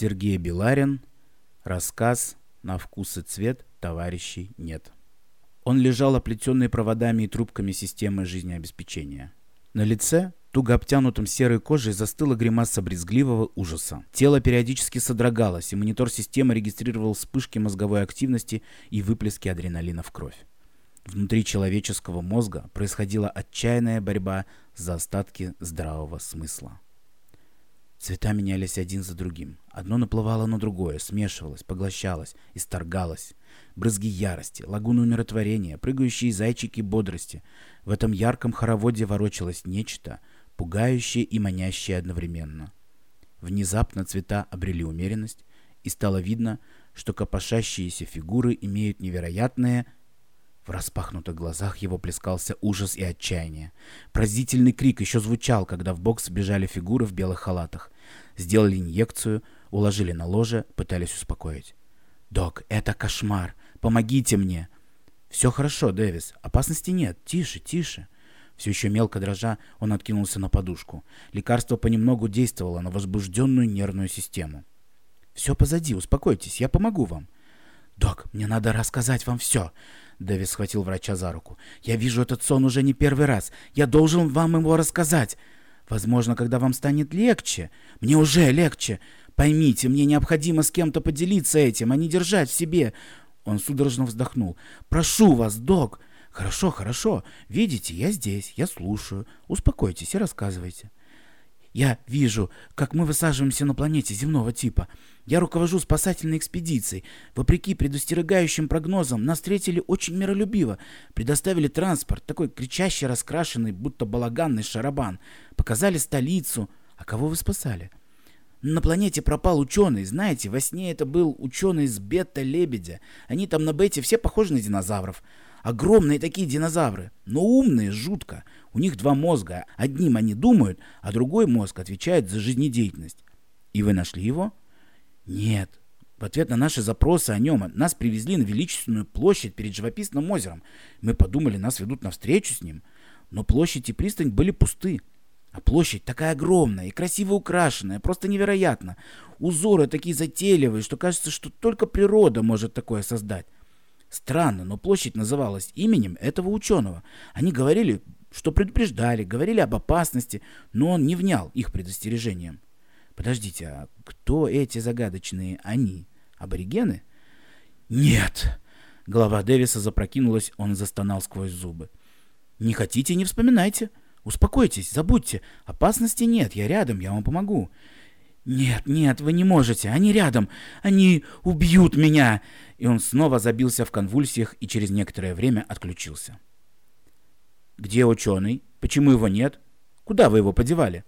Сергей Беларин. Рассказ «На вкус и цвет товарищей нет». Он лежал оплетенный проводами и трубками системы жизнеобеспечения. На лице, туго обтянутом серой кожей, застыла гримаса брезгливого ужаса. Тело периодически содрогалось, и монитор системы регистрировал вспышки мозговой активности и выплески адреналина в кровь. Внутри человеческого мозга происходила отчаянная борьба за остатки здравого смысла. Цвета менялись один за другим. Одно наплывало на другое, смешивалось, поглощалось, исторгалось. Брызги ярости, лагуны умиротворения, прыгающие зайчики бодрости. В этом ярком хороводе ворочалось нечто, пугающее и манящее одновременно. Внезапно цвета обрели умеренность, и стало видно, что копошащиеся фигуры имеют невероятное в распахнутых глазах его плескался ужас и отчаяние. Поразительный крик еще звучал, когда в бокс бежали фигуры в белых халатах. Сделали инъекцию, уложили на ложе, пытались успокоить. «Док, это кошмар! Помогите мне!» «Все хорошо, Дэвис. Опасности нет. Тише, тише!» Все еще мелко дрожа, он откинулся на подушку. Лекарство понемногу действовало на возбужденную нервную систему. «Все позади, успокойтесь, я помогу вам». «Док, мне надо рассказать вам все. Дэвис схватил врача за руку. «Я вижу этот сон уже не первый раз. Я должен вам его рассказать. Возможно, когда вам станет легче. Мне уже легче. Поймите, мне необходимо с кем-то поделиться этим, а не держать в себе». Он судорожно вздохнул. «Прошу вас, док». «Хорошо, хорошо. Видите, я здесь, я слушаю. Успокойтесь и рассказывайте». Я вижу, как мы высаживаемся на планете земного типа. Я руковожу спасательной экспедицией. Вопреки предостерегающим прогнозам, нас встретили очень миролюбиво. Предоставили транспорт, такой кричащий, раскрашенный, будто балаганный шарабан. Показали столицу. А кого вы спасали? На планете пропал ученый. Знаете, во сне это был ученый из бета-лебедя. Они там на бете все похожи на динозавров. Огромные такие динозавры, но умные жутко. У них два мозга. Одним они думают, а другой мозг отвечает за жизнедеятельность. И вы нашли его? Нет. В ответ на наши запросы о нем нас привезли на величественную площадь перед живописным озером. Мы подумали, нас ведут навстречу с ним. Но площадь и пристань были пусты. А площадь такая огромная и красиво украшенная, просто невероятно. Узоры такие затейливые, что кажется, что только природа может такое создать. Странно, но площадь называлась именем этого ученого. Они говорили, что предупреждали, говорили об опасности, но он не внял их предостережениям. Подождите, а кто эти загадочные «они»? Аборигены? Нет! Голова Дэвиса запрокинулась, он застонал сквозь зубы. Не хотите, не вспоминайте. Успокойтесь, забудьте. Опасности нет, я рядом, я вам помогу. «Нет, нет, вы не можете, они рядом, они убьют меня!» И он снова забился в конвульсиях и через некоторое время отключился. «Где ученый? Почему его нет? Куда вы его подевали?»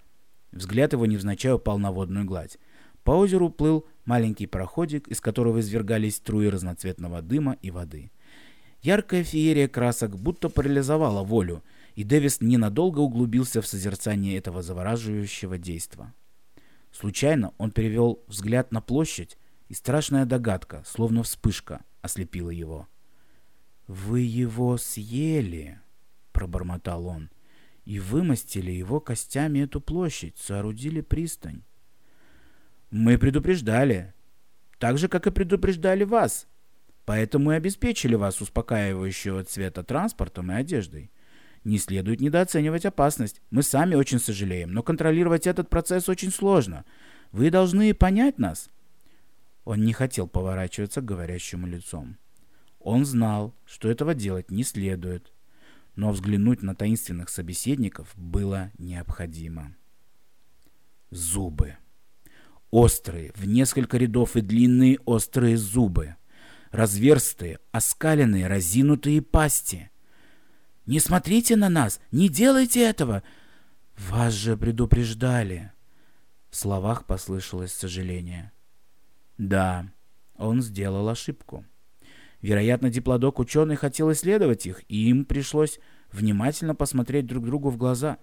Взгляд его невзначай упал на водную гладь. По озеру плыл маленький проходик, из которого извергались струи разноцветного дыма и воды. Яркая феерия красок будто парализовала волю, и Дэвис ненадолго углубился в созерцание этого завораживающего действа. Случайно он перевел взгляд на площадь, и страшная догадка, словно вспышка, ослепила его. «Вы его съели!» — пробормотал он. «И вымостили его костями эту площадь, соорудили пристань». «Мы предупреждали, так же, как и предупреждали вас, поэтому и обеспечили вас успокаивающего цвета транспортом и одеждой. Не следует недооценивать опасность. Мы сами очень сожалеем, но контролировать этот процесс очень сложно. Вы должны понять нас. Он не хотел поворачиваться к говорящему лицом. Он знал, что этого делать не следует, но взглянуть на таинственных собеседников было необходимо. Зубы. Острые, в несколько рядов и длинные острые зубы. Разверстые, оскаленные, разинутые пасти. Не смотрите на нас! Не делайте этого! Вас же предупреждали!» В словах послышалось сожаление. «Да, он сделал ошибку. Вероятно, диплодок ученый хотел исследовать их, и им пришлось внимательно посмотреть друг другу в глаза.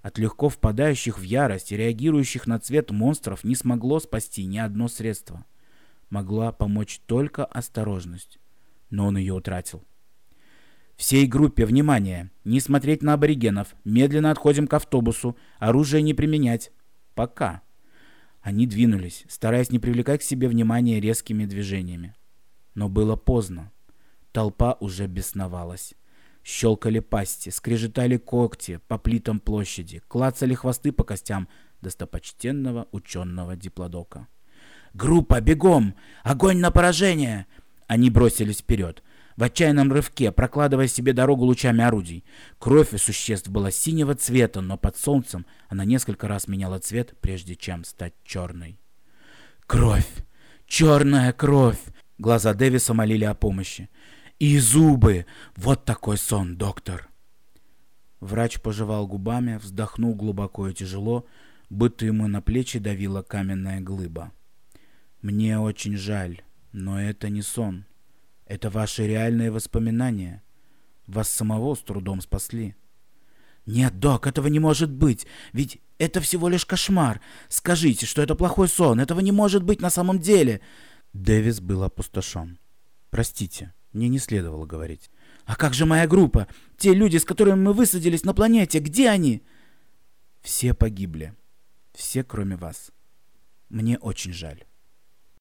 От легко впадающих в ярость и реагирующих на цвет монстров не смогло спасти ни одно средство. Могла помочь только осторожность, но он ее утратил. Всей группе внимание! Не смотреть на аборигенов. Медленно отходим к автобусу. Оружие не применять. Пока. Они двинулись, стараясь не привлекать к себе внимания резкими движениями. Но было поздно. Толпа уже бесновалась. Щелкали пасти, скрежетали когти по плитам площади, клацали хвосты по костям достопочтенного ученого диплодока. «Группа, бегом! Огонь на поражение!» Они бросились вперед, в отчаянном рывке, прокладывая себе дорогу лучами орудий. Кровь у существ была синего цвета, но под солнцем она несколько раз меняла цвет, прежде чем стать черной. «Кровь! Черная кровь!» Глаза Дэвиса молили о помощи. «И зубы! Вот такой сон, доктор!» Врач пожевал губами, вздохнул глубоко и тяжело, будто ему на плечи давила каменная глыба. «Мне очень жаль, но это не сон. Это ваши реальные воспоминания. Вас самого с трудом спасли». «Нет, док, этого не может быть, ведь это всего лишь кошмар. Скажите, что это плохой сон, этого не может быть на самом деле!» Дэвис был опустошен. «Простите, мне не следовало говорить». «А как же моя группа? Те люди, с которыми мы высадились на планете, где они?» «Все погибли. Все, кроме вас. Мне очень жаль».